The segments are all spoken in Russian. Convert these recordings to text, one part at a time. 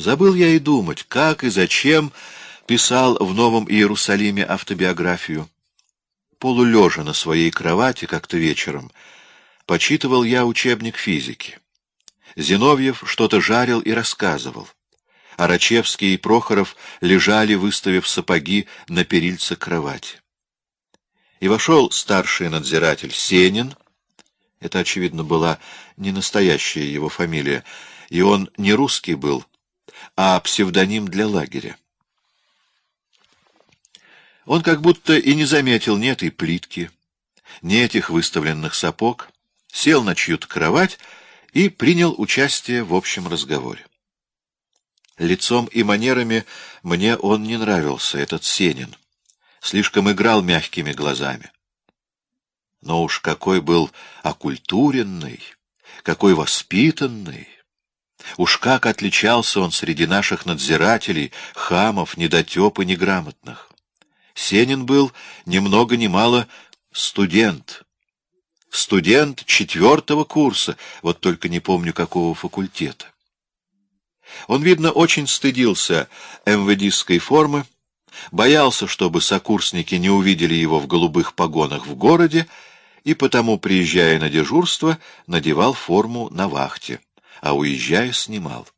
Забыл я и думать, как и зачем писал в Новом Иерусалиме автобиографию. Полулежа на своей кровати как-то вечером, почитывал я учебник физики. Зиновьев что-то жарил и рассказывал. Арачевский и Прохоров лежали, выставив сапоги на перильце кровати. И вошел старший надзиратель Сенин. Это, очевидно, была не настоящая его фамилия, и он не русский был, а псевдоним для лагеря. Он как будто и не заметил ни этой плитки, ни этих выставленных сапог, сел на чью-то кровать и принял участие в общем разговоре. Лицом и манерами мне он не нравился, этот Сенин. Слишком играл мягкими глазами. Но уж какой был окультуренный, какой воспитанный. Уж как отличался он среди наших надзирателей, хамов, недотеп и неграмотных. Сенин был ни много ни мало студент. Студент четвертого курса, вот только не помню какого факультета. Он, видно, очень стыдился МВДистской формы, боялся, чтобы сокурсники не увидели его в голубых погонах в городе, и потому, приезжая на дежурство, надевал форму на вахте, а уезжая, снимал.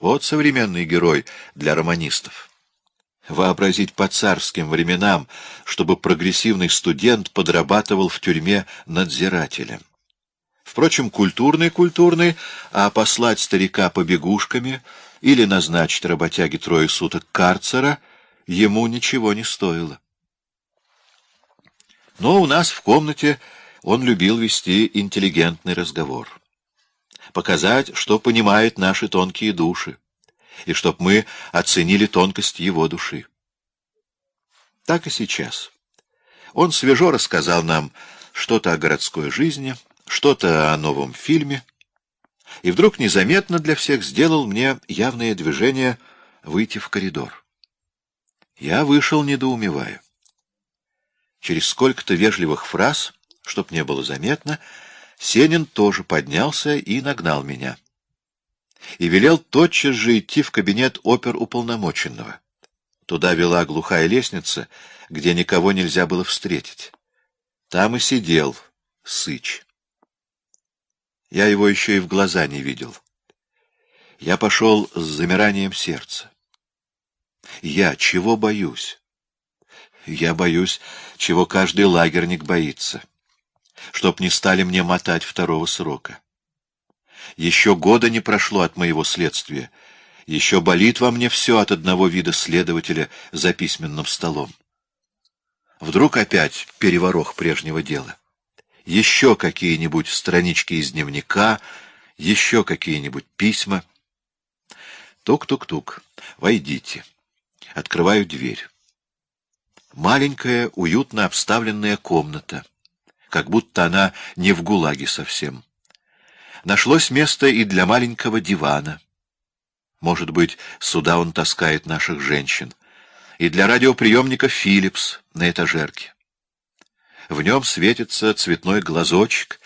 Вот современный герой для романистов. Вообразить по царским временам, чтобы прогрессивный студент подрабатывал в тюрьме надзирателем. Впрочем, культурный-культурный, а послать старика побегушками или назначить работяге трое суток карцера ему ничего не стоило. Но у нас в комнате он любил вести интеллигентный разговор. Показать, что понимает наши тонкие души, и чтоб мы оценили тонкость его души. Так и сейчас. Он свежо рассказал нам что-то о городской жизни — что-то о новом фильме, и вдруг незаметно для всех сделал мне явное движение выйти в коридор. Я вышел, недоумевая. Через сколько-то вежливых фраз, чтоб не было заметно, Сенин тоже поднялся и нагнал меня. И велел тотчас же идти в кабинет опер-уполномоченного. Туда вела глухая лестница, где никого нельзя было встретить. Там и сидел Сыч. Я его еще и в глаза не видел. Я пошел с замиранием сердца. Я чего боюсь? Я боюсь, чего каждый лагерник боится. Чтоб не стали мне мотать второго срока. Еще года не прошло от моего следствия. Еще болит во мне все от одного вида следователя за письменным столом. Вдруг опять переворох прежнего дела еще какие-нибудь странички из дневника, еще какие-нибудь письма. Тук-тук-тук. Войдите. Открываю дверь. Маленькая, уютно обставленная комната, как будто она не в ГУЛАГе совсем. Нашлось место и для маленького дивана. Может быть, сюда он таскает наших женщин. И для радиоприемника «Филлипс» на этажерке. В нем светится цветной глазочек,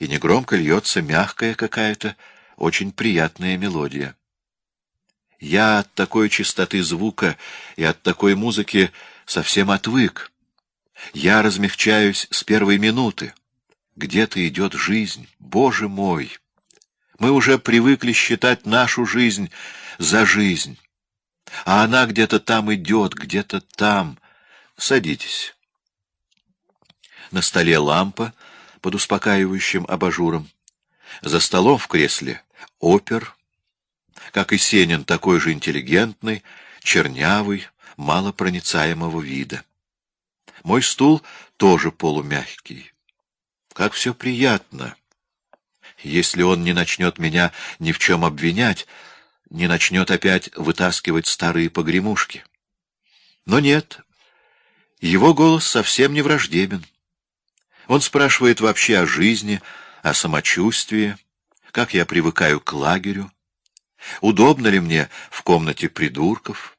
и негромко льется мягкая какая-то, очень приятная мелодия. Я от такой чистоты звука и от такой музыки совсем отвык. Я размягчаюсь с первой минуты. Где-то идет жизнь, Боже мой! Мы уже привыкли считать нашу жизнь за жизнь. А она где-то там идет, где-то там. Садитесь. На столе лампа под успокаивающим абажуром. За столом в кресле опер, как и Сенин, такой же интеллигентный, чернявый, малопроницаемого вида. Мой стул тоже полумягкий. Как все приятно! Если он не начнет меня ни в чем обвинять, не начнет опять вытаскивать старые погремушки. Но нет, его голос совсем не враждебен. Он спрашивает вообще о жизни, о самочувствии, как я привыкаю к лагерю, удобно ли мне в комнате придурков.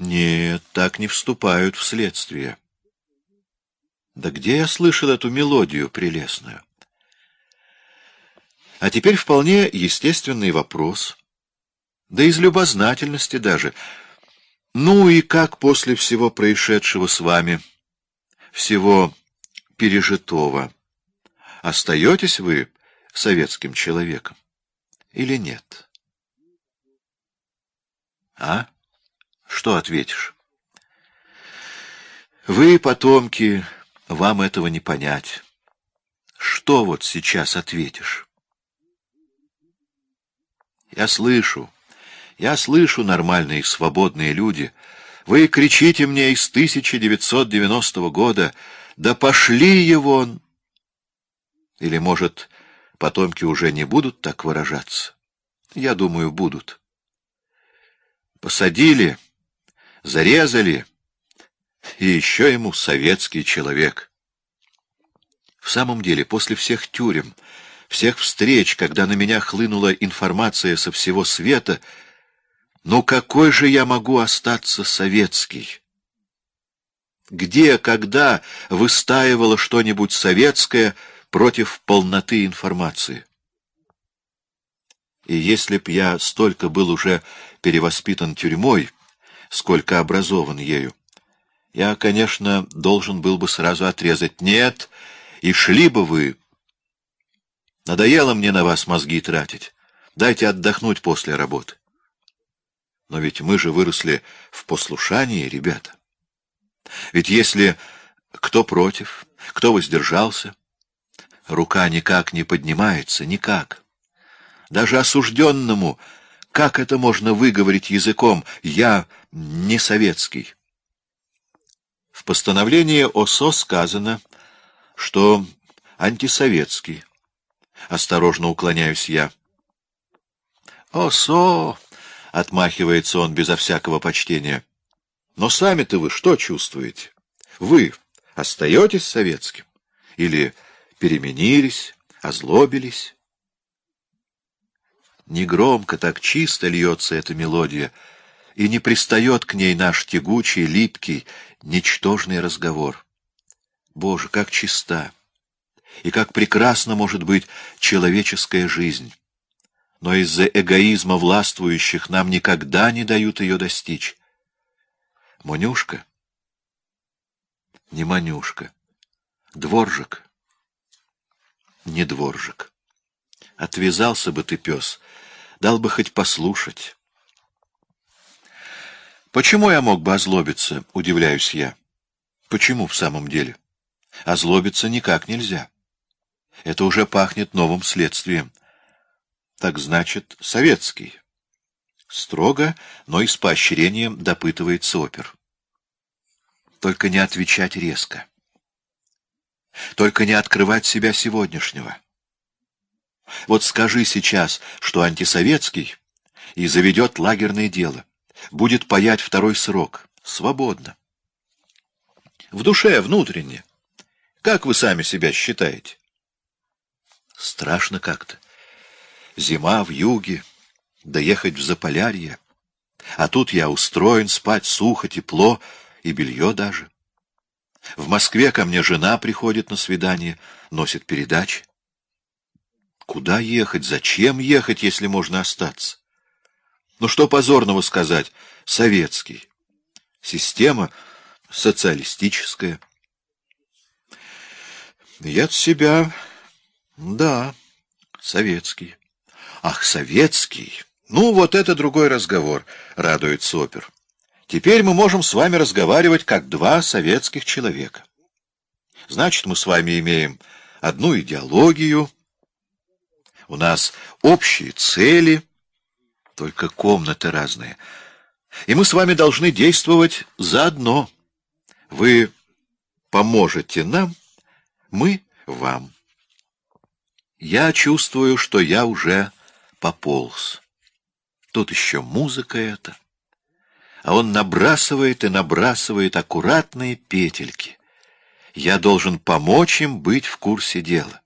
Нет, так не вступают в следствие. Да где я слышал эту мелодию прелестную? А теперь вполне естественный вопрос, да из любознательности даже. Ну и как после всего происшедшего с вами, всего пережитого, остаетесь вы советским человеком или нет? А? Что ответишь? Вы, потомки, вам этого не понять. Что вот сейчас ответишь? Я слышу, я слышу, нормальные свободные люди. Вы кричите мне из 1990 года, да пошли его! Или, может, потомки уже не будут так выражаться? Я думаю, будут. Посадили, зарезали, и еще ему советский человек. В самом деле, после всех тюрем, всех встреч, когда на меня хлынула информация со всего света, ну какой же я могу остаться советский? Где, когда выстаивало что-нибудь советское против полноты информации? И если б я столько был уже перевоспитан тюрьмой, сколько образован ею, я, конечно, должен был бы сразу отрезать «нет», и шли бы вы. Надоело мне на вас мозги тратить. Дайте отдохнуть после работы. Но ведь мы же выросли в послушании, ребята. Ведь если кто против, кто воздержался, рука никак не поднимается, никак. Даже осужденному, как это можно выговорить языком «я не советский»? В постановлении ОСО сказано, что антисоветский. Осторожно уклоняюсь я. ОСО! — отмахивается он безо всякого почтения. Но сами-то вы что чувствуете? Вы остаетесь советским? Или переменились, озлобились? Негромко, так чисто льется эта мелодия, и не пристает к ней наш тягучий, липкий, ничтожный разговор. Боже, как чиста! И как прекрасна может быть человеческая жизнь! но из-за эгоизма властвующих нам никогда не дают ее достичь. Монюшка? Не Манюшка. Дворжик? Не дворжик. Отвязался бы ты, пес, дал бы хоть послушать. Почему я мог бы озлобиться, удивляюсь я. Почему в самом деле? Озлобиться никак нельзя. Это уже пахнет новым следствием. Так значит, советский. Строго, но и с поощрением допытывается опер. Только не отвечать резко. Только не открывать себя сегодняшнего. Вот скажи сейчас, что антисоветский, и заведет лагерное дело. Будет паять второй срок. Свободно. В душе, внутренне. Как вы сами себя считаете? Страшно как-то. Зима в юге, доехать в Заполярье. А тут я устроен спать сухо, тепло и белье даже. В Москве ко мне жена приходит на свидание, носит передачи. Куда ехать? Зачем ехать, если можно остаться? Ну что позорного сказать? Советский. Система социалистическая. Я от себя... Да, советский. Ах, советский! Ну, вот это другой разговор, радуется опер. Теперь мы можем с вами разговаривать как два советских человека. Значит, мы с вами имеем одну идеологию, у нас общие цели, только комнаты разные. И мы с вами должны действовать заодно. Вы поможете нам, мы вам. Я чувствую, что я уже пополз. Тут еще музыка эта. А он набрасывает и набрасывает аккуратные петельки. Я должен помочь им быть в курсе дела.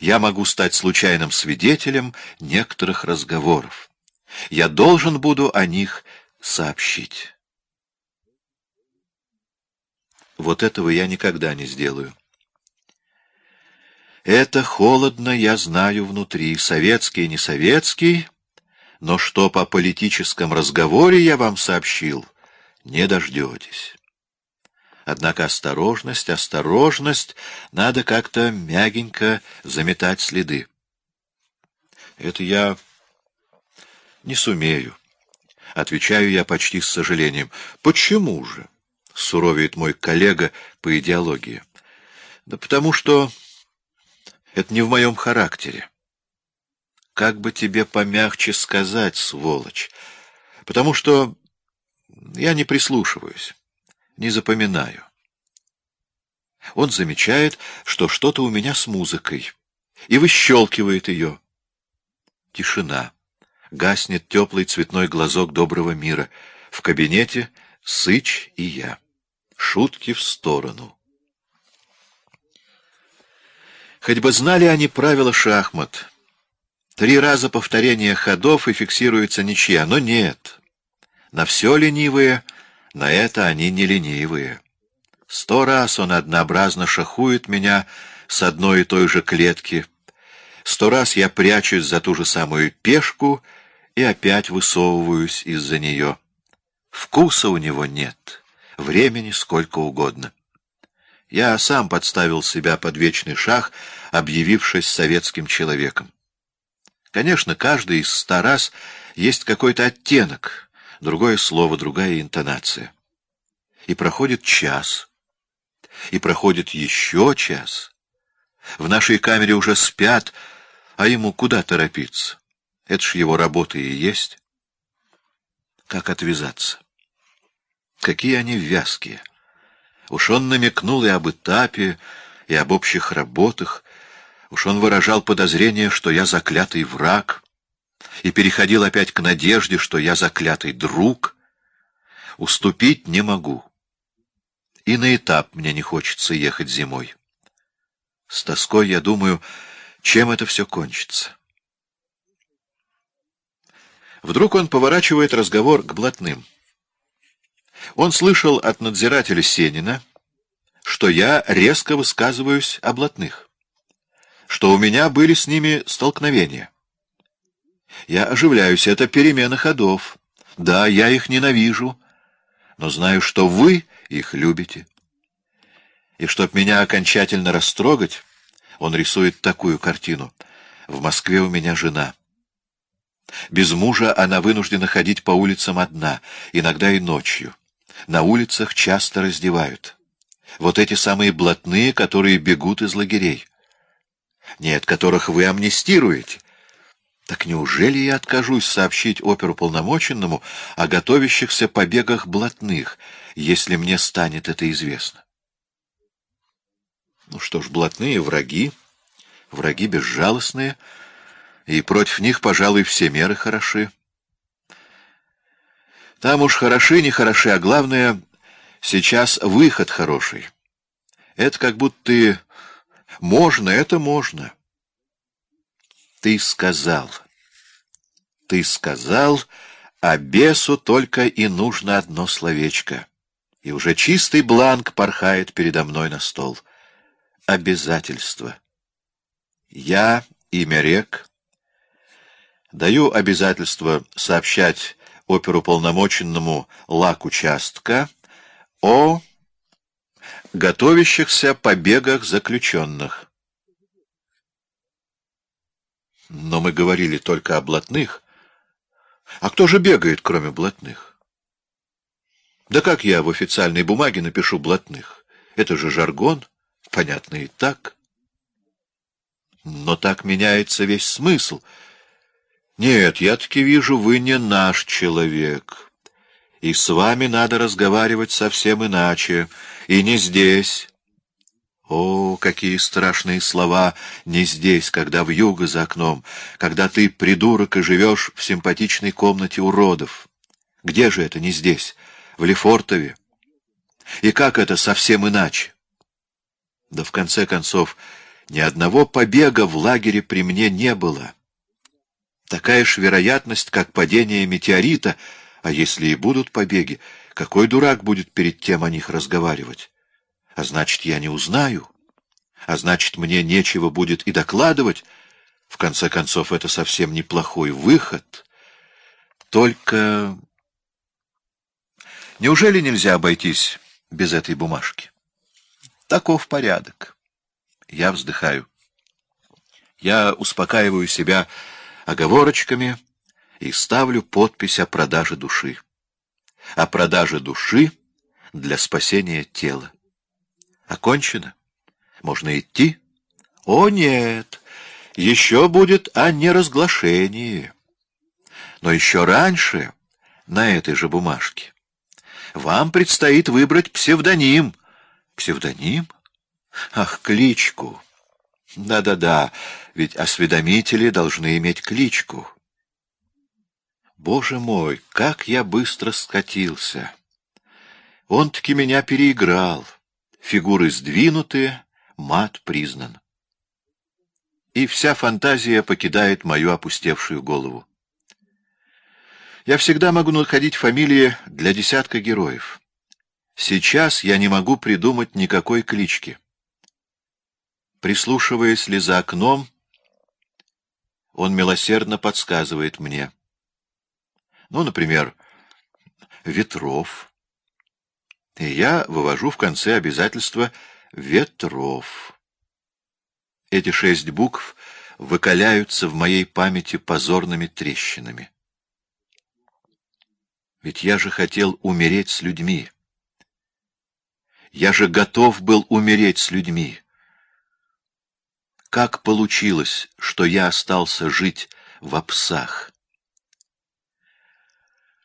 Я могу стать случайным свидетелем некоторых разговоров. Я должен буду о них сообщить. Вот этого я никогда не сделаю. Это холодно, я знаю внутри, советский, не советский, но что по политическом разговоре я вам сообщил, не дождетесь. Однако осторожность, осторожность, надо как-то мягенько заметать следы. Это я не сумею. Отвечаю я почти с сожалением. Почему же? Суровеет мой коллега по идеологии. Да потому что это не в моем характере. Как бы тебе помягче сказать, сволочь? Потому что я не прислушиваюсь, не запоминаю. Он замечает, что что-то у меня с музыкой, и выщелкивает ее. Тишина. Гаснет теплый цветной глазок доброго мира. В кабинете Сыч и я. Шутки в сторону. Хоть бы знали они правила шахмат. Три раза повторение ходов и фиксируется ничья, но нет. На все ленивые, на это они не ленивые. Сто раз он однообразно шахует меня с одной и той же клетки. Сто раз я прячусь за ту же самую пешку и опять высовываюсь из-за нее. Вкуса у него нет, времени сколько угодно. Я сам подставил себя под вечный шах, объявившись советским человеком. Конечно, каждый из ста раз есть какой-то оттенок, другое слово, другая интонация. И проходит час, и проходит еще час. В нашей камере уже спят, а ему куда торопиться? Это ж его работа и есть. Как отвязаться? Какие они вязкие! Уж он намекнул и об этапе, и об общих работах. Уж он выражал подозрение, что я заклятый враг, и переходил опять к надежде, что я заклятый друг. Уступить не могу. И на этап мне не хочется ехать зимой. С тоской я думаю, чем это все кончится. Вдруг он поворачивает разговор к блатным. Он слышал от надзирателя Сенина, что я резко высказываюсь о блатных, что у меня были с ними столкновения. Я оживляюсь, это перемена ходов. Да, я их ненавижу, но знаю, что вы их любите. И чтоб меня окончательно растрогать, он рисует такую картину. В Москве у меня жена. Без мужа она вынуждена ходить по улицам одна, иногда и ночью. На улицах часто раздевают. Вот эти самые блатные, которые бегут из лагерей. Нет, которых вы амнистируете. Так неужели я откажусь сообщить оперуполномоченному о готовящихся побегах блатных, если мне станет это известно? Ну что ж, блатные враги, враги безжалостные, и против них, пожалуй, все меры хороши. Там уж хороши, не хороши, а главное, сейчас выход хороший. Это как будто можно, это можно. Ты сказал. Ты сказал, а бесу только и нужно одно словечко. И уже чистый бланк порхает передо мной на стол. Обязательство. Я, имя рек, даю обязательство сообщать оперуполномоченному лак участка о готовящихся побегах заключенных. Но мы говорили только о блатных. А кто же бегает, кроме блатных? Да как я в официальной бумаге напишу блатных? Это же жаргон, понятно и так. Но так меняется весь смысл — нет, я таки вижу, вы не наш человек. И с вами надо разговаривать совсем иначе, и не здесь. О, какие страшные слова не здесь, когда вьюга за окном, когда ты придурок и живешь в симпатичной комнате уродов. Где же это не здесь? В Лефортове? И как это совсем иначе? Да в конце концов, ни одного побега в лагере при мне не было. Такая ж вероятность, как падение метеорита, а если и будут побеги, какой дурак будет перед тем о них разговаривать? А значит, я не узнаю. А значит, мне нечего будет и докладывать. В конце концов, это совсем неплохой выход. Только... Неужели нельзя обойтись без этой бумажки? Таков порядок. Я вздыхаю. Я успокаиваю себя оговорочками и ставлю подпись о продаже души. О продаже души для спасения тела. Окончено? Можно идти? О, нет! Еще будет о неразглашении. Но еще раньше, на этой же бумажке, вам предстоит выбрать псевдоним. Псевдоним? Ах, кличку. Да-да-да, ведь осведомители должны иметь кличку. Боже мой, как я быстро скатился! Он-таки меня переиграл. Фигуры сдвинуты, мат признан. И вся фантазия покидает мою опустевшую голову. Я всегда могу находить фамилии для десятка героев. Сейчас я не могу придумать никакой клички. Прислушиваясь ли за окном, он милосердно подсказывает мне. Ну, например, Ветров. И я вывожу в конце обязательства Ветров. Эти шесть букв выкаляются в моей памяти позорными трещинами. Ведь я же хотел умереть с людьми. Я же готов был умереть с людьми. Как получилось, что я остался жить в псах?